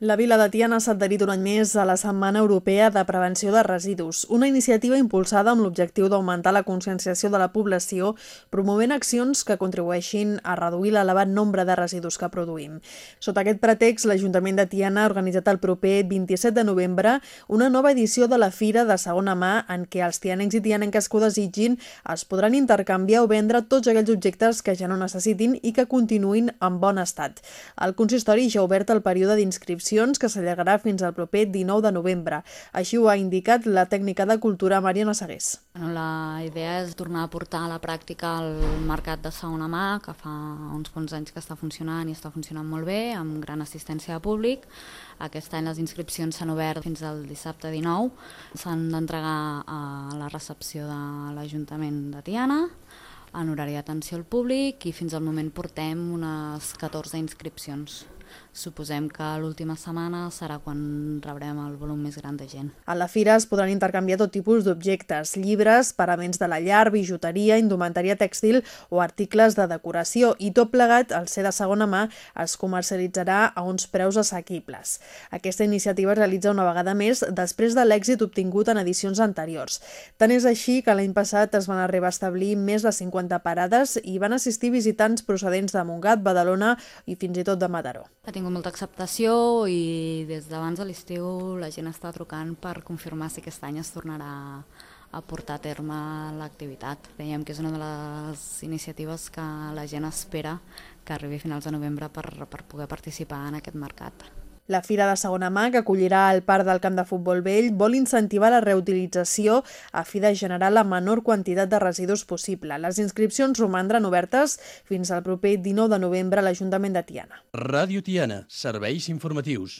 La vila de Tiana s'ha adherit un any més a la Setmana Europea de Prevenció de Residus, una iniciativa impulsada amb l'objectiu d'augmentar la conscienciació de la població, promovent accions que contribueixin a reduir l'elevat nombre de residus que produïm. Sota aquest pretext, l'Ajuntament de Tiana ha organitzat el proper 27 de novembre una nova edició de la Fira de segona mà en què els tianencs i tianenques que ho desitgin es podran intercanviar o vendre tots aquells objectes que ja no necessitin i que continuïn en bon estat. El consistori ja ha obert el període d'inscripció accions que s'allargarà fins al proper 19 de novembre. Així ho ha indicat la tècnica de cultura Mariana Segués. La idea és tornar a portar a la pràctica el mercat de segona mà, que fa uns quants anys que està funcionant i està funcionant molt bé, amb gran assistència de públic. Aquest any les inscripcions s'han obert fins al dissabte 19. S'han d'entregar a la recepció de l'Ajuntament de Tiana, en horari d'atenció al públic i fins al moment portem unes 14 inscripcions. Suposem que l'última setmana serà quan rebrem el volum més gran de gent. A la fira es podran intercanviar tot tipus d'objectes, llibres, paraments de la llar, bijuteria, indumentària tèxtil o articles de decoració i tot plegat, al ser de segona mà, es comercialitzarà a uns preus assequibles. Aquesta iniciativa es realitza una vegada més després de l'èxit obtingut en edicions anteriors. Tant és així que l'any passat es van arribar a establir més de 50 parades i van assistir visitants procedents de Montgat, Badalona i fins i tot de Mataró. Ha tingut molta acceptació i des d'abans de l'estiu la gent està trucant per confirmar si aquest any es tornarà a portar a terme l'activitat. Veiem que és una de les iniciatives que la gent espera que arribi a finals de novembre per, per poder participar en aquest mercat. La Fira de Segona Mà, que acollirà el Parc del Camp de Futbol Vell, vol incentivar la reutilització a fi de generar la menor quantitat de residus possible. Les inscripcions romandran obertes fins al proper 19 de novembre a l'Ajuntament de Tiana. Ràdio Tiana, serveis informatius.